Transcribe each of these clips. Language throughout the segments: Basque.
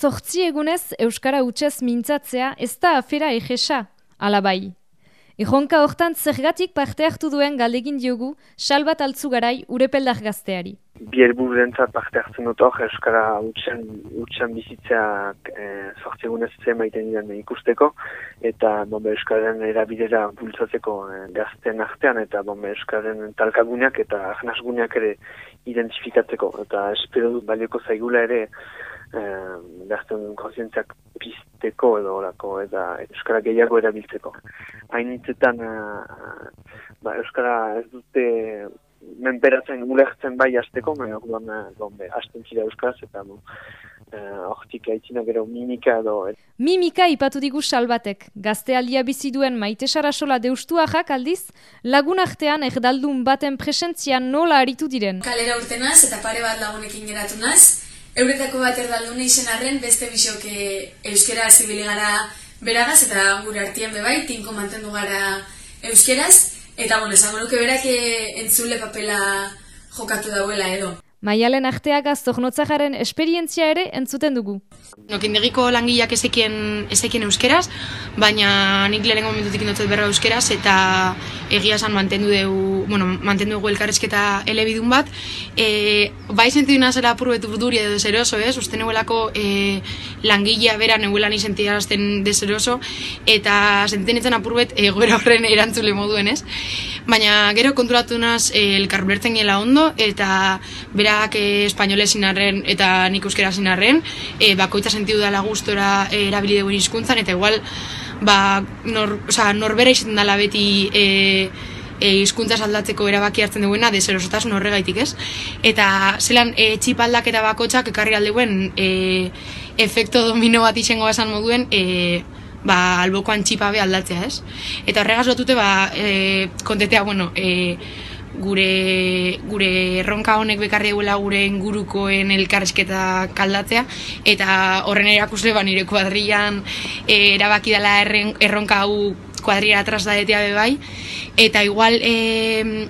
zortzi egunez Euskara utxez mintzatzea ez da afera egesa, alabai. Ejonka hortan zergatik parte hartu duen galdegin diogu salbat altzu garai urepeldak gazteari. Bielbur dentzat parte hartzen dut hor, Euskara utxen, utxen bizitzeak e, zortzi egunez zen maiten diren ikusteko, eta bombe Euskaren erabidera bultzatzeko e, gazten artean, eta bombe Euskaren talkaguneak eta ahnasguneak ere identifikatzeko. Eta espero dut balioko zaigula ere gazten eh, konsientziak pizteko edo orako eta euskara gehiago erabiltzeko. Hain hitzetan eh, ba, euskara ez dute menperatzen ulertzen bai azteko, baina guan gombe, azten zira euskaraz eta mo, hortik uh, aitzina gero mimika edo. Mimika ipatu digu salbatek. Gaztealdia bizi duen maite sarasola deustua jak aldiz, lagun artean erdaldun baten presentzian nola aritu diren. Kalera urtenaz eta pare bat lagunekin geratu naz, Euretako bat erdaldun izen arren, beste bisok euskera zibili gara beragaz, eta gure artien bebai, tinko mantendu gara euskeraz, eta bueno, esango nuke berak eh, entzule papela jokatu dauela edo. Maialen arteak aztognotzaaren esperientzia ere entzuten dugu. Nokindegiko langileak ezekien, ezekien euskeraz, baina nik lehenengo momentutik inotzat berra euskeraz, eta egia esan mantendu dugu, bueno, mantendu dugu elkarrezketa elebidun bat. E, bai sentidu nazela apur betu duri edo deseroso, ez? Uste neguelako e, langilea bera neguelan izentiarazten deseroso, eta sentitzen etzen apur bet egoera horren erantzule moduen, ez? Baina gero konturatu naz e, elkarbertzen gela ondo, eta bera berak e, espainole zinarren eta nik euskera zinarren, e, bakoitza sentidu dela gustora e, erabili dugu hizkuntzan eta igual ba, nor, oza, norbera izaten dela beti e, e, hizkuntza aldatzeko erabaki hartzen duena deserosotasun horregaitik ez. Eta zelan e, txipaldak eta bakotxak ekarri alduen e, efekto domino bat izango esan moduen e, ba, albokoan txipabe aldatzea ez. Eta horregaz lotute ba, e, kontetea, bueno, e, gure gure erronka honek bekarri duela gure ingurukoen elkarrezketa kaldatzea eta horren erakusle ba nire kuadrian e, erabaki dela erronka hau kuadria trasdadetea be bai eta igual e,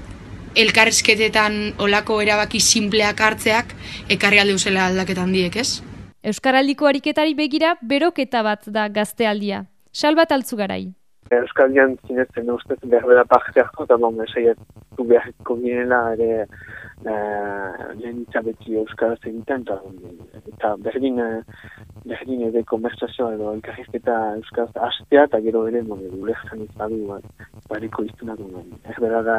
elkarrezketetan olako erabaki simpleak hartzeak ekarri alde usela aldaketan diek, ez? Euskaraldiko ariketari begira beroketa bat da gaztealdia. Salbat altzu garai. Euskal Jan zinetzen ustez behar bera parte hartu eta bon, esaiatu beharko ginela ere uh, lehen itzabeti Euskaraz egiten eta, eta berdin, berdin ere konversazioa edo elkarrizketa Euskaraz hastea eta gero ere bon, edo lehzen izadu bariko iztunak ez bera da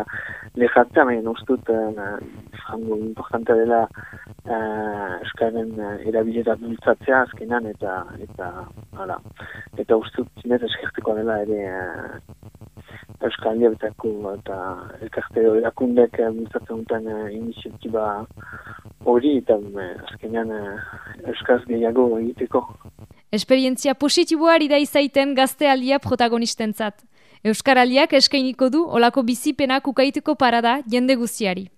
lehatzea, baina ustut uh, frango importantea dela uh, Euskaren uh, erabilera dultzatzea azkenan eta eta hala, eta ustut zinez eskerteko dela ere Euskal Diabetako eta elkarte erakundek bultzatzen duten uh, iniziatiba hori eta uh, azkenean uh, Euskaz gehiago egiteko. Esperientzia positiboari da izaiten gaztealdia protagonistentzat. Euskaraldiak eskainiko du olako bizipenak ukaiteko parada jende guztiari.